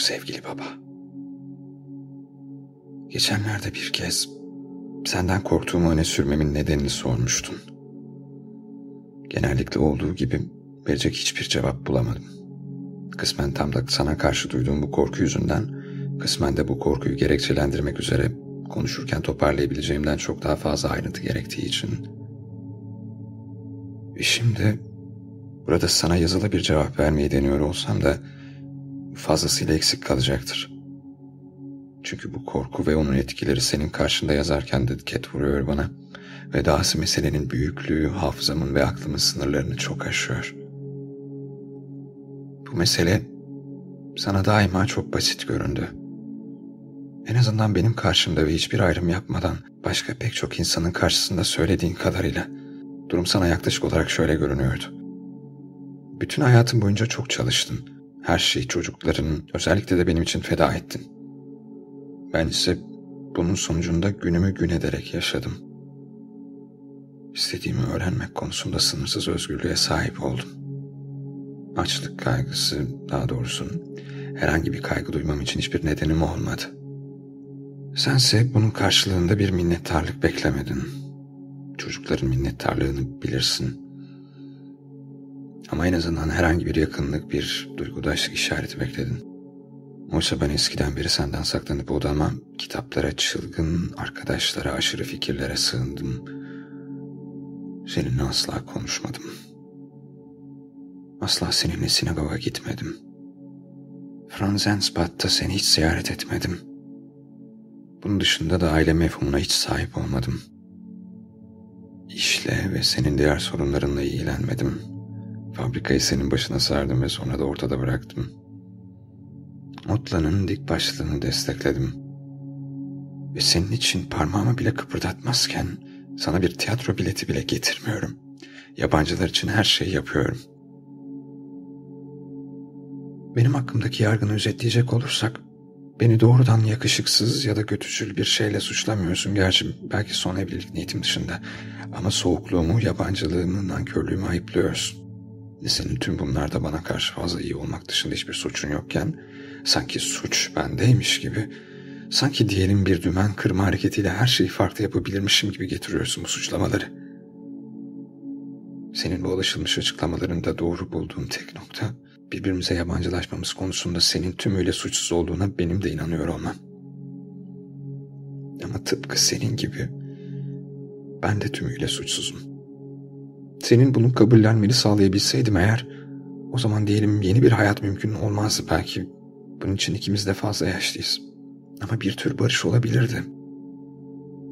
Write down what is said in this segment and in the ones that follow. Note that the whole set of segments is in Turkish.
Sevgili baba. Geçenlerde bir kez senden korktuğumu öne sürmemin nedenini sormuştun. Genellikle olduğu gibi verecek hiçbir cevap bulamadım. Kısmen tam da sana karşı duyduğum bu korku yüzünden, kısmen de bu korkuyu gerekçelendirmek üzere konuşurken toparlayabileceğimden çok daha fazla ayrıntı gerektiği için. Ve şimdi burada sana yazılı bir cevap vermeyi deniyor olsam da fazlasıyla eksik kalacaktır. Çünkü bu korku ve onun etkileri senin karşında yazarken de ket vuruyor bana ve dahası meselenin büyüklüğü hafızamın ve aklımın sınırlarını çok aşıyor. Bu mesele sana daima çok basit göründü. En azından benim karşımda ve hiçbir ayrım yapmadan başka pek çok insanın karşısında söylediğin kadarıyla durum sana yaklaşık olarak şöyle görünüyordu. Bütün hayatın boyunca çok çalıştın. Her şeyi çocukların, özellikle de benim için feda ettin. Ben ise bunun sonucunda günümü gün ederek yaşadım. İstediğimi öğrenmek konusunda sınırsız özgürlüğe sahip oldum. Açlık kaygısı, daha doğrusu herhangi bir kaygı duymam için hiçbir nedenim olmadı. Sense bunun karşılığında bir minnettarlık beklemedin. Çocukların minnettarlığını bilirsin. Ama en azından herhangi bir yakınlık, bir duygudaşlık işareti bekledin. Oysa ben eskiden beri senden saklanıp odama, kitaplara, çılgın arkadaşlara, aşırı fikirlere sığındım. Seninle asla konuşmadım. Asla seninle sinagoga gitmedim. Franzensbad'da seni hiç ziyaret etmedim. Bunun dışında da aile mefhumuna hiç sahip olmadım. İşle ve senin diğer sorunlarınla ilgilenmedim. Fabrikayı senin başına sardım ve sonra da ortada bıraktım.'' Otla'nın dik başlığını destekledim. Ve senin için parmağımı bile kıpırdatmazken sana bir tiyatro bileti bile getirmiyorum. Yabancılar için her şeyi yapıyorum. Benim hakkımdaki yargını özetleyecek olursak, beni doğrudan yakışıksız ya da kötücül bir şeyle suçlamıyorsun. Gerçi belki son evlilik niyetim dışında. Ama soğukluğumu, yabancılığımı, nankörlüğümü ayıplıyorsun. Senin tüm bunlarda bana karşı fazla iyi olmak dışında hiçbir suçun yokken Sanki suç bendeymiş gibi, sanki diyelim bir dümen kırma hareketiyle her şeyi farklı yapabilirmişim gibi getiriyorsun bu suçlamaları. Senin bu alışılmış açıklamalarında doğru bulduğum tek nokta, birbirimize yabancılaşmamız konusunda senin tümüyle suçsuz olduğuna benim de inanıyor olmam. Ama tıpkı senin gibi ben de tümüyle suçsuzum. Senin bunu kabullenmeni sağlayabilseydim eğer, o zaman diyelim yeni bir hayat mümkün olmazdı belki bunun için ikimiz de fazla yaşlıyız. Ama bir tür barış olabilirdi.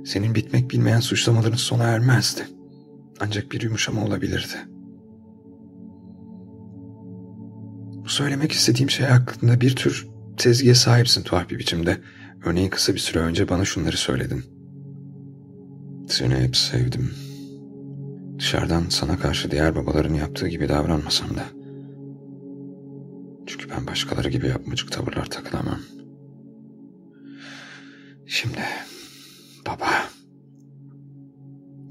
Senin bitmek bilmeyen suçlamaların sona ermezdi. Ancak bir yumuşama olabilirdi. Bu söylemek istediğim şey hakkında bir tür tezgiye sahipsin tuhaf bir biçimde. Örneğin kısa bir süre önce bana şunları söyledin. Seni hep sevdim. Dışarıdan sana karşı diğer babaların yaptığı gibi davranmasam da. Çünkü ben başkaları gibi yapmacık tavırlar takılamam. Şimdi baba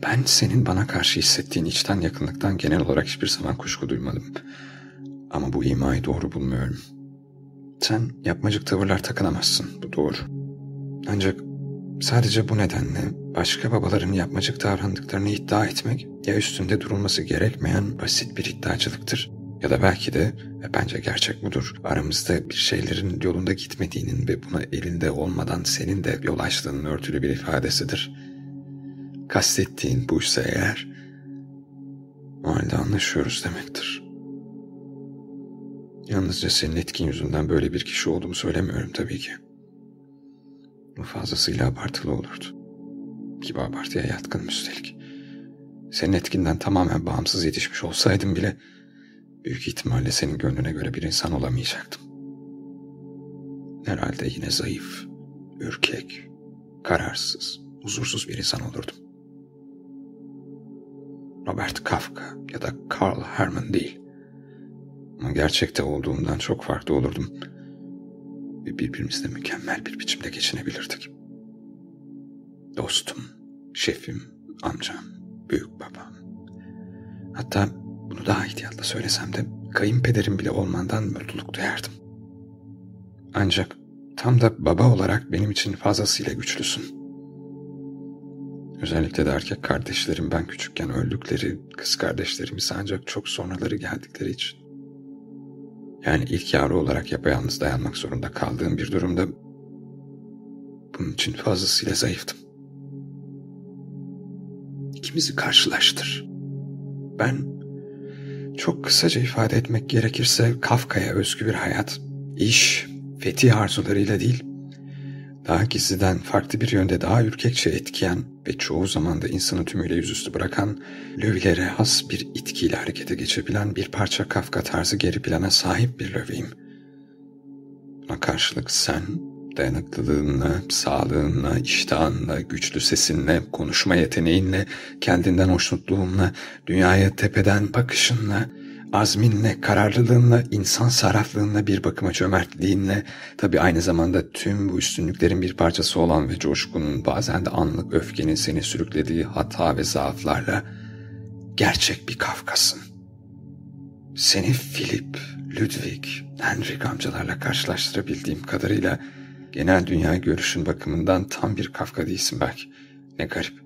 ben senin bana karşı hissettiğin içten yakınlıktan genel olarak hiçbir zaman kuşku duymadım. Ama bu imayı doğru bulmuyorum. Sen yapmacık tavırlar takınamazsın, bu doğru. Ancak sadece bu nedenle başka babaların yapmacık davrandıklarını iddia etmek ya üstünde durulması gerekmeyen basit bir iddiacılıktır ya da belki de ve bence gerçek budur. Aramızda bir şeylerin yolunda gitmediğinin ve buna elinde olmadan senin de yol açtığının örtülü bir ifadesidir. Kastettiğin buysa eğer o halde anlaşıyoruz demektir. Yalnızca senin etkin yüzünden böyle bir kişi olduğumu söylemiyorum tabii ki. Bu fazlasıyla abartılı olurdu. Ki abartıya yatkın üstelik. Senin etkinden tamamen bağımsız yetişmiş olsaydım bile büyük ihtimalle senin gönlüne göre bir insan olamayacaktım. Herhalde yine zayıf, ürkek, kararsız, huzursuz bir insan olurdum. Robert Kafka ya da Karl Hermann değil. Ama gerçekte olduğumdan çok farklı olurdum. Ve birbirimizle mükemmel bir biçimde geçinebilirdik. Dostum, şefim, amcam, büyük babam. Hatta bunu daha ihtiyatla söylesem de kayınpederim bile olmandan mutluluk duyardım. Ancak tam da baba olarak benim için fazlasıyla güçlüsün. Özellikle de erkek kardeşlerim ben küçükken öldükleri, kız kardeşlerimiz ancak çok sonraları geldikleri için. Yani ilk yavru olarak yapayalnız dayanmak zorunda kaldığım bir durumda bunun için fazlasıyla zayıftım. İkimizi karşılaştır. Ben çok kısaca ifade etmek gerekirse Kafka'ya özgü bir hayat, iş, fetih arzularıyla değil, daha gizliden farklı bir yönde daha ürkekçe etkiyen ve çoğu zaman da insanı tümüyle yüzüstü bırakan, lövilere has bir itkiyle harekete geçebilen bir parça Kafka tarzı geri plana sahip bir löveyim. Buna karşılık sen, dayanıklılığınla, sağlığınla, iştahınla, güçlü sesinle, konuşma yeteneğinle, kendinden hoşnutluğunla, dünyaya tepeden bakışınla, azminle, kararlılığınla, insan saraflığınla bir bakıma cömertliğinle, tabi aynı zamanda tüm bu üstünlüklerin bir parçası olan ve coşkunun bazen de anlık öfkenin seni sürüklediği hata ve zaaflarla gerçek bir Kafkasın. Seni Philip, Ludwig, Henrik amcalarla karşılaştırabildiğim kadarıyla genel dünya görüşün bakımından tam bir Kafka değilsin belki. Ne garip.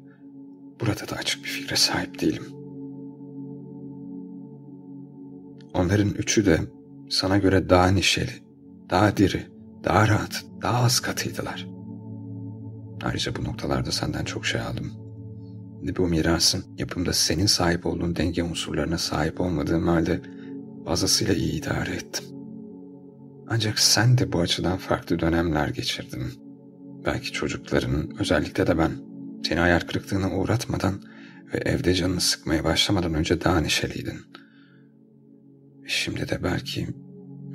Burada da açık bir fikre sahip değilim.'' Onların üçü de sana göre daha neşeli, daha diri, daha rahat, daha az katıydılar. Ayrıca bu noktalarda senden çok şey aldım. Ve bu mirasın yapımda senin sahip olduğun denge unsurlarına sahip olmadığım halde fazlasıyla iyi idare ettim. Ancak sen de bu açıdan farklı dönemler geçirdin. Belki çocukların, özellikle de ben, seni hayal kırıklığına uğratmadan ve evde canını sıkmaya başlamadan önce daha neşeliydin.'' Şimdi de belki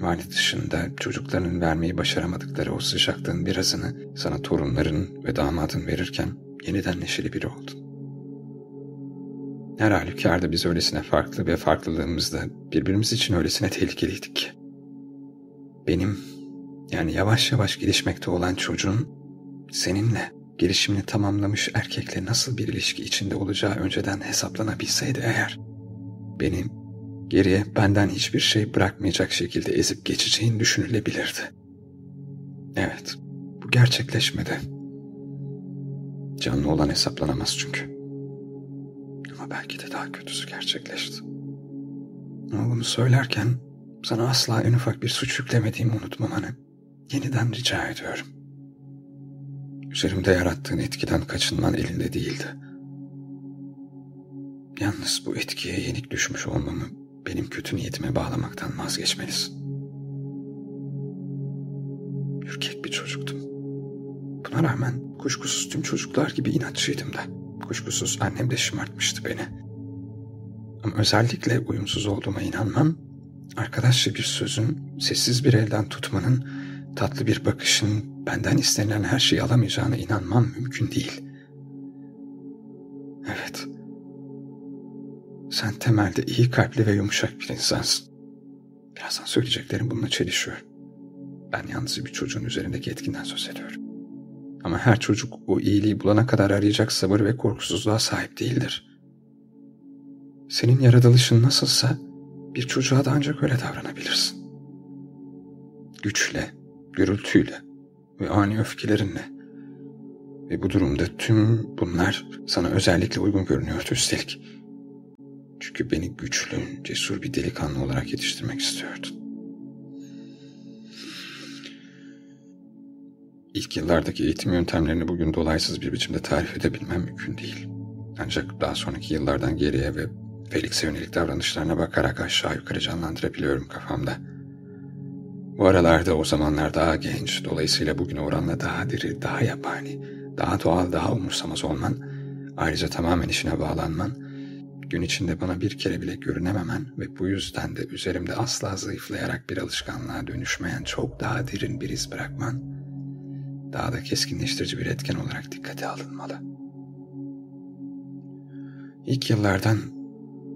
vali dışında çocuklarının vermeyi başaramadıkları o sıcaklığın birazını sana torunların ve damadın verirken yeniden neşeli biri oldun. Her halükarda biz öylesine farklı ve farklılığımızda birbirimiz için öylesine tehlikeliydik ki. Benim yani yavaş yavaş gelişmekte olan çocuğun seninle gelişimini tamamlamış erkekle nasıl bir ilişki içinde olacağı önceden hesaplanabilseydi eğer, benim geriye benden hiçbir şey bırakmayacak şekilde ezip geçeceğin düşünülebilirdi. Evet, bu gerçekleşmedi. Canlı olan hesaplanamaz çünkü. Ama belki de daha kötüsü gerçekleşti. Ama bunu söylerken sana asla en ufak bir suç yüklemediğimi unutmamanı yeniden rica ediyorum. Üzerimde yarattığın etkiden kaçınman elinde değildi. Yalnız bu etkiye yenik düşmüş olmamı benim kötü niyetime bağlamaktan vazgeçmelisin. Ürkek bir çocuktum. Buna rağmen kuşkusuz tüm çocuklar gibi inatçıydım da. Kuşkusuz annem de şımartmıştı beni. Ama özellikle uyumsuz olduğuma inanmam, arkadaşça bir sözün, sessiz bir elden tutmanın, tatlı bir bakışın benden istenilen her şeyi alamayacağına inanmam mümkün değil. Evet, sen temelde iyi kalpli ve yumuşak bir insansın. Birazdan söyleyeceklerim bununla çelişiyor. Ben yalnız bir çocuğun üzerindeki etkinden söz ediyorum. Ama her çocuk o iyiliği bulana kadar arayacak sabır ve korkusuzluğa sahip değildir. Senin yaratılışın nasılsa bir çocuğa da ancak öyle davranabilirsin. Güçle, gürültüyle ve ani öfkelerinle. Ve bu durumda tüm bunlar sana özellikle uygun görünüyordu üstelik. Çünkü beni güçlü, cesur bir delikanlı olarak yetiştirmek istiyordun. İlk yıllardaki eğitim yöntemlerini bugün dolaysız bir biçimde tarif edebilmem mümkün değil. Ancak daha sonraki yıllardan geriye ve Felix'e yönelik davranışlarına bakarak aşağı yukarı canlandırabiliyorum kafamda. Bu aralarda o zamanlar daha genç, dolayısıyla bugün oranla daha diri, daha yabani, daha doğal, daha umursamaz olman, ayrıca tamamen işine bağlanman gün içinde bana bir kere bile görünememen ve bu yüzden de üzerimde asla zayıflayarak bir alışkanlığa dönüşmeyen çok daha derin bir iz bırakman, daha da keskinleştirici bir etken olarak dikkate alınmalı. İlk yıllardan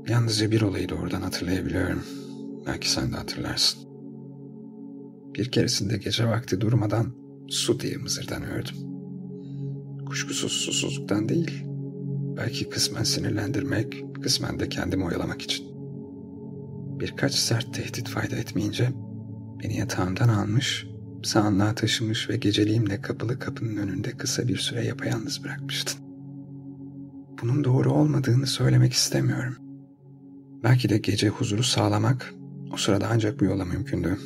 yalnızca bir olayı doğrudan hatırlayabiliyorum. Belki sen de hatırlarsın. Bir keresinde gece vakti durmadan su diye mızırdanıyordum. Kuşkusuz susuzluktan değil, belki kısmen sinirlendirmek, kısmen de kendimi oyalamak için. Birkaç sert tehdit fayda etmeyince beni yatağımdan almış, sağanlığa taşımış ve geceliğimle kapılı kapının önünde kısa bir süre yapayalnız bırakmıştın. Bunun doğru olmadığını söylemek istemiyorum. Belki de gece huzuru sağlamak o sırada ancak bu yola mümkündü.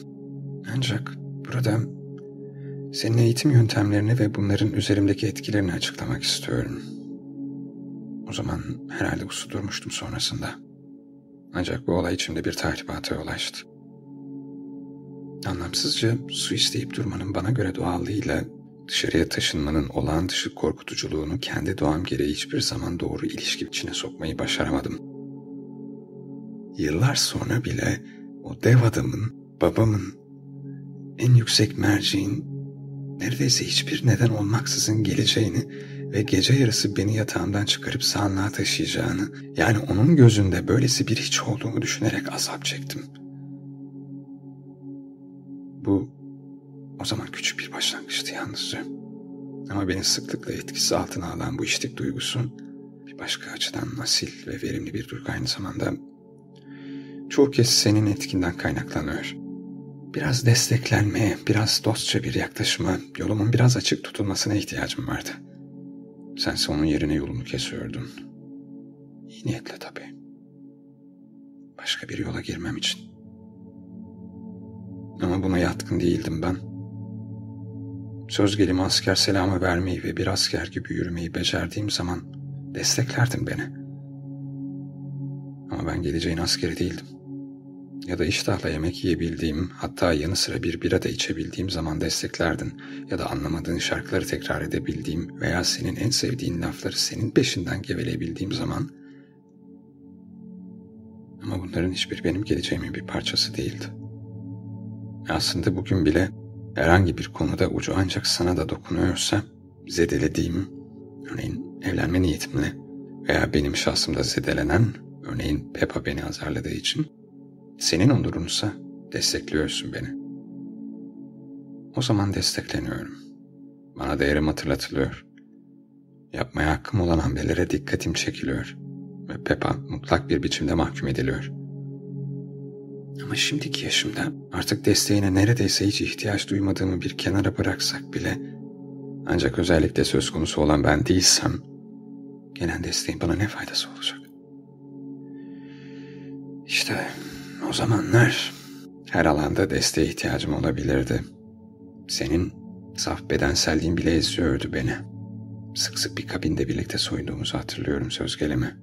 Ancak burada senin eğitim yöntemlerini ve bunların üzerimdeki etkilerini açıklamak istiyorum. O zaman herhalde usu durmuştum sonrasında. Ancak bu olay içimde bir tahribata yol açtı. Anlamsızca su isteyip durmanın bana göre doğallığıyla dışarıya taşınmanın olağan dışı korkutuculuğunu kendi doğam gereği hiçbir zaman doğru ilişki içine sokmayı başaramadım. Yıllar sonra bile o dev adamın, babamın, en yüksek merceğin neredeyse hiçbir neden olmaksızın geleceğini ve gece yarısı beni yatağımdan çıkarıp sağlığa taşıyacağını, yani onun gözünde böylesi bir hiç olduğumu düşünerek azap çektim. Bu o zaman küçük bir başlangıçtı yalnızca. Ama beni sıklıkla etkisi altına alan bu içtik duygusu bir başka açıdan asil ve verimli bir duygu aynı zamanda çoğu kez senin etkinden kaynaklanıyor. Biraz desteklenmeye, biraz dostça bir yaklaşıma, yolumun biraz açık tutulmasına ihtiyacım vardı. Sense onun yerine yolunu kesiyordun. İyi niyetle tabii. Başka bir yola girmem için. Ama buna yatkın değildim ben. Söz gelimi asker selamı vermeyi ve bir asker gibi yürümeyi becerdiğim zaman desteklerdin beni. Ama ben geleceğin askeri değildim ya da iştahla yemek yiyebildiğim, hatta yanı sıra bir bira da içebildiğim zaman desteklerdin ya da anlamadığın şarkıları tekrar edebildiğim veya senin en sevdiğin lafları senin peşinden geveleyebildiğim zaman ama bunların hiçbir benim geleceğimin bir parçası değildi. Aslında bugün bile herhangi bir konuda ucu ancak sana da dokunuyorsa zedelediğim, örneğin evlenme niyetimle veya benim şahsımda zedelenen, örneğin Peppa beni azarladığı için senin onurunsa destekliyorsun beni. O zaman destekleniyorum. Bana değerim hatırlatılıyor. Yapmaya hakkım olan hamlelere dikkatim çekiliyor. Ve Peppa mutlak bir biçimde mahkum ediliyor. Ama şimdiki yaşımda artık desteğine neredeyse hiç ihtiyaç duymadığımı bir kenara bıraksak bile ancak özellikle söz konusu olan ben değilsem gelen desteğin bana ne faydası olacak? İşte o zamanlar her alanda desteğe ihtiyacım olabilirdi. Senin saf bedenselliğin bile eziyordu beni. Sık sık bir kabinde birlikte soyunduğumuzu hatırlıyorum söz gelimi.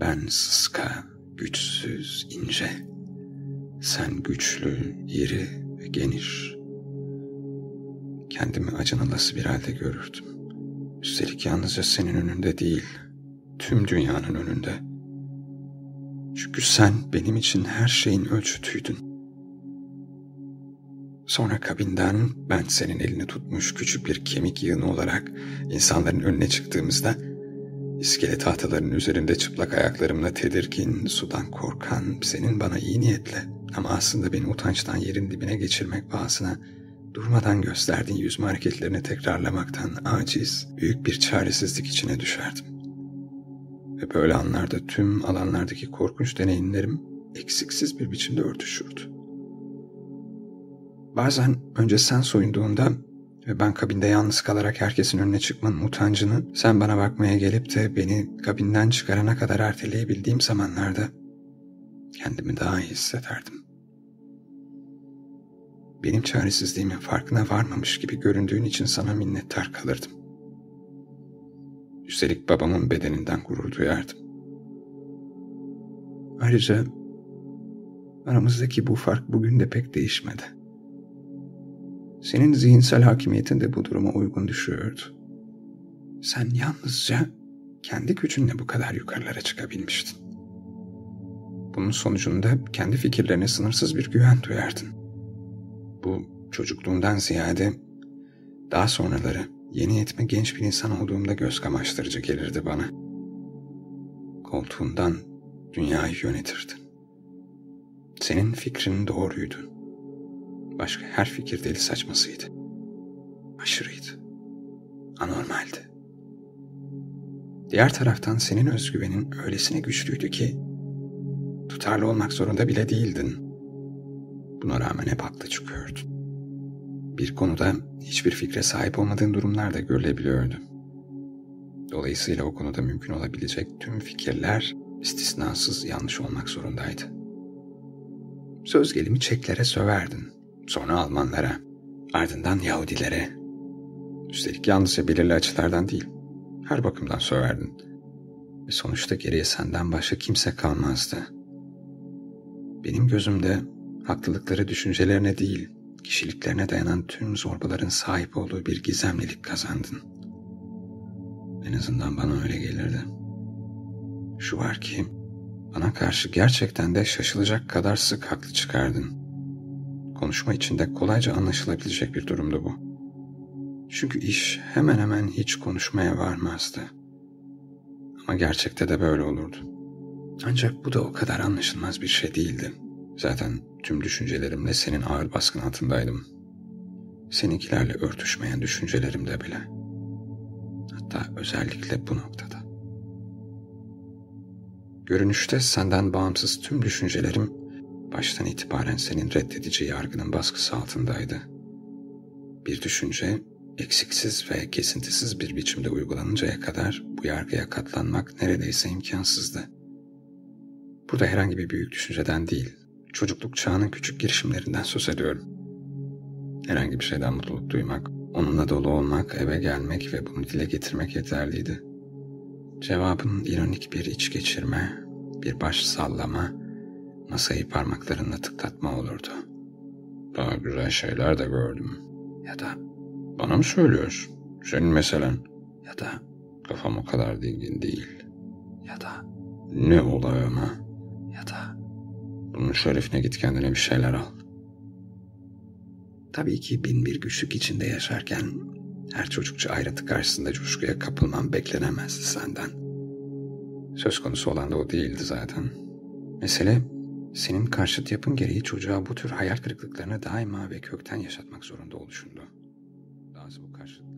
Ben sıska, güçsüz, ince. Sen güçlü, iri ve geniş. Kendimi acınılası bir halde görürdüm. Üstelik yalnızca senin önünde değil, tüm dünyanın önünde.'' Çünkü sen benim için her şeyin ölçütüydün. Sonra kabinden ben senin elini tutmuş küçük bir kemik yığını olarak insanların önüne çıktığımızda iskele tahtalarının üzerinde çıplak ayaklarımla tedirgin, sudan korkan, senin bana iyi niyetle ama aslında beni utançtan yerin dibine geçirmek pahasına durmadan gösterdiğin yüzme hareketlerini tekrarlamaktan aciz, büyük bir çaresizlik içine düşerdim. Ve böyle anlarda tüm alanlardaki korkunç deneyimlerim eksiksiz bir biçimde örtüşürdü. Bazen önce sen soyunduğunda ve ben kabinde yalnız kalarak herkesin önüne çıkmanın utancını sen bana bakmaya gelip de beni kabinden çıkarana kadar erteleyebildiğim zamanlarda kendimi daha iyi hissederdim. Benim çaresizliğimin farkına varmamış gibi göründüğün için sana minnettar kalırdım. Üstelik babamın bedeninden gurur duyardım. Ayrıca aramızdaki bu fark bugün de pek değişmedi. Senin zihinsel hakimiyetin de bu duruma uygun düşüyordu. Sen yalnızca kendi gücünle bu kadar yukarılara çıkabilmiştin. Bunun sonucunda kendi fikirlerine sınırsız bir güven duyardın. Bu çocukluğundan ziyade daha sonraları yeni yetme genç bir insan olduğumda göz kamaştırıcı gelirdi bana. Koltuğundan dünyayı yönetirdin. Senin fikrin doğruydu. Başka her fikir deli saçmasıydı. Aşırıydı. Anormaldi. Diğer taraftan senin özgüvenin öylesine güçlüydü ki tutarlı olmak zorunda bile değildin. Buna rağmen hep haklı çıkıyordun. Bir konuda hiçbir fikre sahip olmadığın durumlar da görülebiliyordu. Dolayısıyla o konuda mümkün olabilecek tüm fikirler istisnasız yanlış olmak zorundaydı. Söz gelimi Çeklere söverdin, sonra Almanlara, ardından Yahudilere. Üstelik yalnızca belirli açılardan değil, her bakımdan söverdin. Ve sonuçta geriye senden başka kimse kalmazdı. Benim gözümde haklılıkları düşüncelerine değil, kişiliklerine dayanan tüm zorbaların sahip olduğu bir gizemlilik kazandın. En azından bana öyle gelirdi. Şu var ki, bana karşı gerçekten de şaşılacak kadar sık haklı çıkardın. Konuşma içinde kolayca anlaşılabilecek bir durumdu bu. Çünkü iş hemen hemen hiç konuşmaya varmazdı. Ama gerçekte de böyle olurdu. Ancak bu da o kadar anlaşılmaz bir şey değildi. Zaten tüm düşüncelerimle senin ağır baskın altındaydım. Seninkilerle örtüşmeyen düşüncelerimde bile. Hatta özellikle bu noktada. Görünüşte senden bağımsız tüm düşüncelerim baştan itibaren senin reddedici yargının baskısı altındaydı. Bir düşünce eksiksiz ve kesintisiz bir biçimde uygulanıncaya kadar bu yargıya katlanmak neredeyse imkansızdı. Burada herhangi bir büyük düşünceden değil, çocukluk çağının küçük girişimlerinden söz ediyorum. Herhangi bir şeyden mutluluk duymak, onunla dolu olmak, eve gelmek ve bunu dile getirmek yeterliydi. Cevabın ironik bir iç geçirme, bir baş sallama, masayı parmaklarınla tıklatma olurdu. Daha güzel şeyler de gördüm. Ya da bana mı söylüyorsun? Senin meselen. Ya da kafam o kadar dingin değil. Ya da ne olay ama. Ya da bunun şerefine git kendine bir şeyler al. Tabii ki bin bir güçlük içinde yaşarken her çocukça ayrıtı karşısında coşkuya kapılman beklenemezdi senden. Söz konusu olan da o değildi zaten. Mesele senin karşıt yapın gereği çocuğa bu tür hayal kırıklıklarını daima ve kökten yaşatmak zorunda oluşundu. Dahası bu karşıt